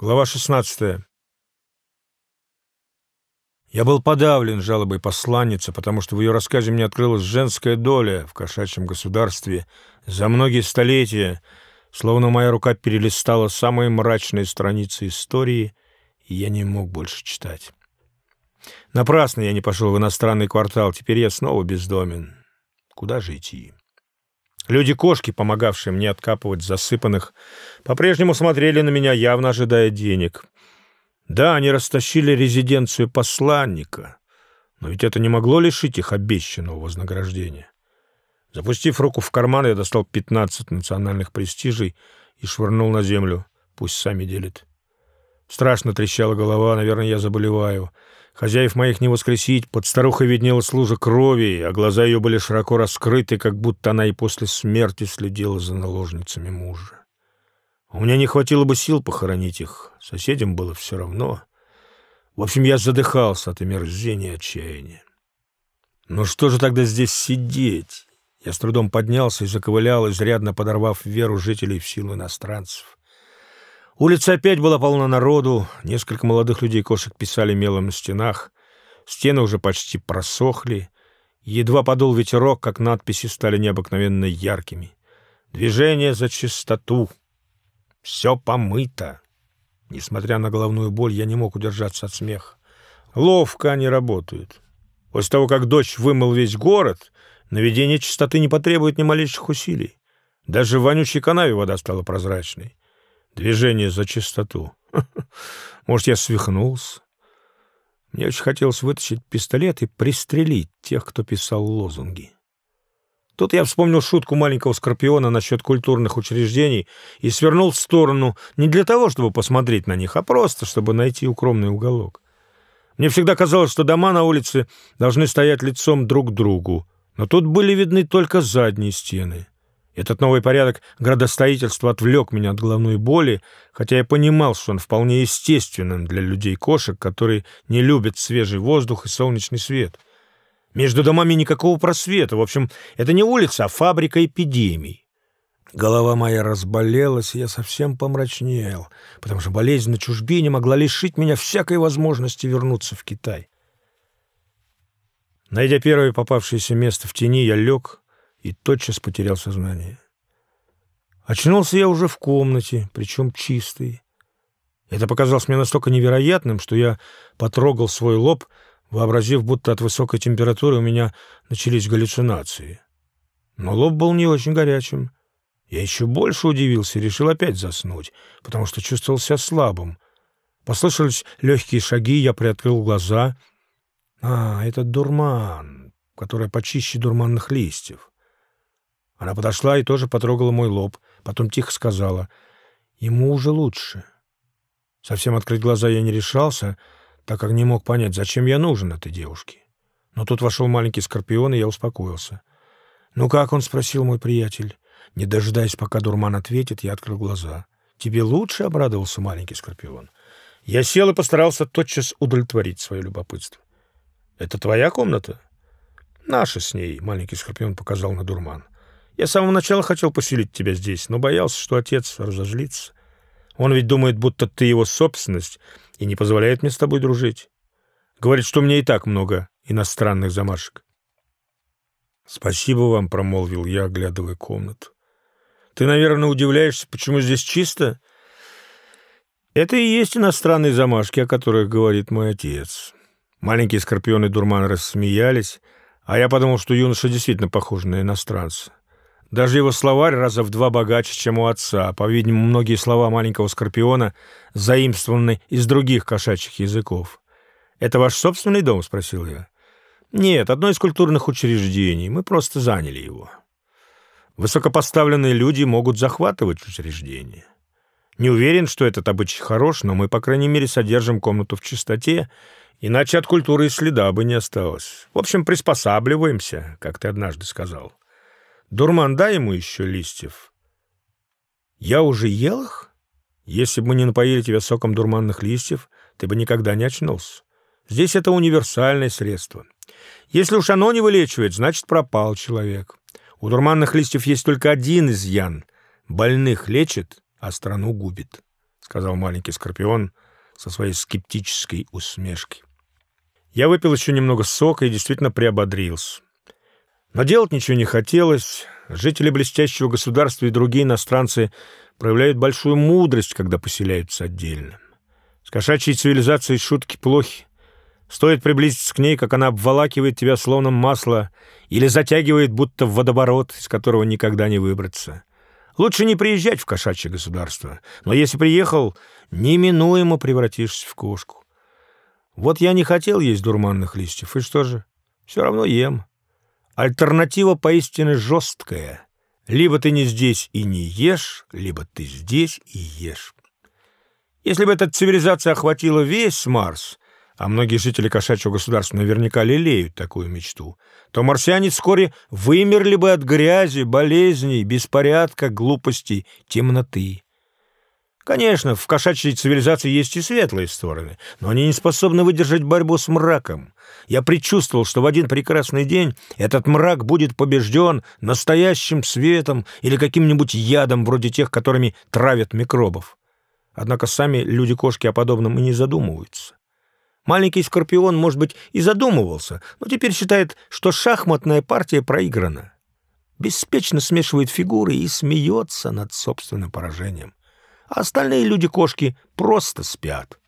Глава 16. Я был подавлен жалобой посланницы, потому что в ее рассказе мне открылась женская доля в кошачьем государстве за многие столетия, словно моя рука перелистала самые мрачные страницы истории, и я не мог больше читать. Напрасно я не пошел в иностранный квартал, теперь я снова бездомен. Куда же идти? Люди-кошки, помогавшие мне откапывать засыпанных, по-прежнему смотрели на меня, явно ожидая денег. Да, они растащили резиденцию посланника, но ведь это не могло лишить их обещанного вознаграждения. Запустив руку в карман, я достал 15 национальных престижей и швырнул на землю. Пусть сами делят. Страшно трещала голова, наверное, я заболеваю. Хозяев моих не воскресить, под старухой виднелась лужа крови, а глаза ее были широко раскрыты, как будто она и после смерти следила за наложницами мужа. У меня не хватило бы сил похоронить их, соседям было все равно. В общем, я задыхался от омерзения и отчаяния. Ну что же тогда здесь сидеть? Я с трудом поднялся и заковылял, изрядно подорвав веру жителей в силу иностранцев. Улица опять была полна народу, несколько молодых людей-кошек писали мелом на стенах, стены уже почти просохли, едва подул ветерок, как надписи стали необыкновенно яркими. Движение за чистоту. Все помыто. Несмотря на головную боль, я не мог удержаться от смеха. Ловко они работают. После того, как дождь вымыл весь город, наведение чистоты не потребует ни малейших усилий. Даже в вонючей канаве вода стала прозрачной. Движение за чистоту. Может, я свихнулся? Мне очень хотелось вытащить пистолет и пристрелить тех, кто писал лозунги. Тут я вспомнил шутку маленького скорпиона насчет культурных учреждений и свернул в сторону не для того, чтобы посмотреть на них, а просто, чтобы найти укромный уголок. Мне всегда казалось, что дома на улице должны стоять лицом друг к другу, но тут были видны только задние стены. Этот новый порядок градостроительства отвлек меня от головной боли, хотя я понимал, что он вполне естественен для людей-кошек, которые не любят свежий воздух и солнечный свет. Между домами никакого просвета. В общем, это не улица, а фабрика эпидемий. Голова моя разболелась, и я совсем помрачнел, потому что болезнь на чужбине могла лишить меня всякой возможности вернуться в Китай. Найдя первое попавшееся место в тени, я лег, и тотчас потерял сознание. Очнулся я уже в комнате, причем чистый. Это показалось мне настолько невероятным, что я потрогал свой лоб, вообразив, будто от высокой температуры у меня начались галлюцинации. Но лоб был не очень горячим. Я еще больше удивился и решил опять заснуть, потому что чувствовал себя слабым. Послышались легкие шаги, я приоткрыл глаза. А, это дурман, который почище дурманных листьев. Она подошла и тоже потрогала мой лоб, потом тихо сказала, «Ему уже лучше». Совсем открыть глаза я не решался, так как не мог понять, зачем я нужен этой девушке. Но тут вошел маленький скорпион, и я успокоился. «Ну как он?» — спросил мой приятель. Не дожидаясь, пока дурман ответит, я открыл глаза. «Тебе лучше?» — обрадовался маленький скорпион. Я сел и постарался тотчас удовлетворить свое любопытство. «Это твоя комната?» «Наша с ней», — маленький скорпион показал на дурман. Я с самого начала хотел поселить тебя здесь, но боялся, что отец разозлится. Он ведь думает, будто ты его собственность, и не позволяет мне с тобой дружить. Говорит, что мне и так много иностранных замашек. «Спасибо вам», — промолвил я, оглядывая комнату. «Ты, наверное, удивляешься, почему здесь чисто?» «Это и есть иностранные замашки, о которых говорит мой отец». Маленькие скорпионы дурман рассмеялись, а я подумал, что юноша действительно похож на иностранца. Даже его словарь раза в два богаче, чем у отца. По-видимому, многие слова маленького скорпиона заимствованы из других кошачьих языков. «Это ваш собственный дом?» — спросил я. «Нет, одно из культурных учреждений. Мы просто заняли его. Высокопоставленные люди могут захватывать учреждения. Не уверен, что этот обычай хорош, но мы, по крайней мере, содержим комнату в чистоте, иначе от культуры и следа бы не осталось. В общем, приспосабливаемся, как ты однажды сказал». Дурман, дай ему еще листьев. Я уже ел их? Если бы мы не напоили тебя соком дурманных листьев, ты бы никогда не очнулся. Здесь это универсальное средство. Если уж оно не вылечивает, значит, пропал человек. У дурманных листьев есть только один изъян. Больных лечит, а страну губит. сказал маленький скорпион со своей скептической усмешкой. Я выпил еще немного сока и действительно приободрился. Но делать ничего не хотелось. Жители блестящего государства и другие иностранцы проявляют большую мудрость, когда поселяются отдельно. С кошачьей цивилизацией шутки плохи. Стоит приблизиться к ней, как она обволакивает тебя словно масло или затягивает будто в водоворот, из которого никогда не выбраться. Лучше не приезжать в кошачье государство, но если приехал, неминуемо превратишься в кошку. Вот я не хотел есть дурманных листьев, и что же? Все равно ем. Альтернатива поистине жесткая. Либо ты не здесь и не ешь, либо ты здесь и ешь. Если бы эта цивилизация охватила весь Марс, а многие жители кошачьего государства наверняка лелеют такую мечту, то марсиане вскоре вымерли бы от грязи, болезней, беспорядка, глупости, темноты. Конечно, в кошачьей цивилизации есть и светлые стороны, но они не способны выдержать борьбу с мраком. Я предчувствовал, что в один прекрасный день этот мрак будет побежден настоящим светом или каким-нибудь ядом, вроде тех, которыми травят микробов. Однако сами люди-кошки о подобном и не задумываются. Маленький скорпион, может быть, и задумывался, но теперь считает, что шахматная партия проиграна. Беспечно смешивает фигуры и смеется над собственным поражением. А остальные люди-кошки просто спят.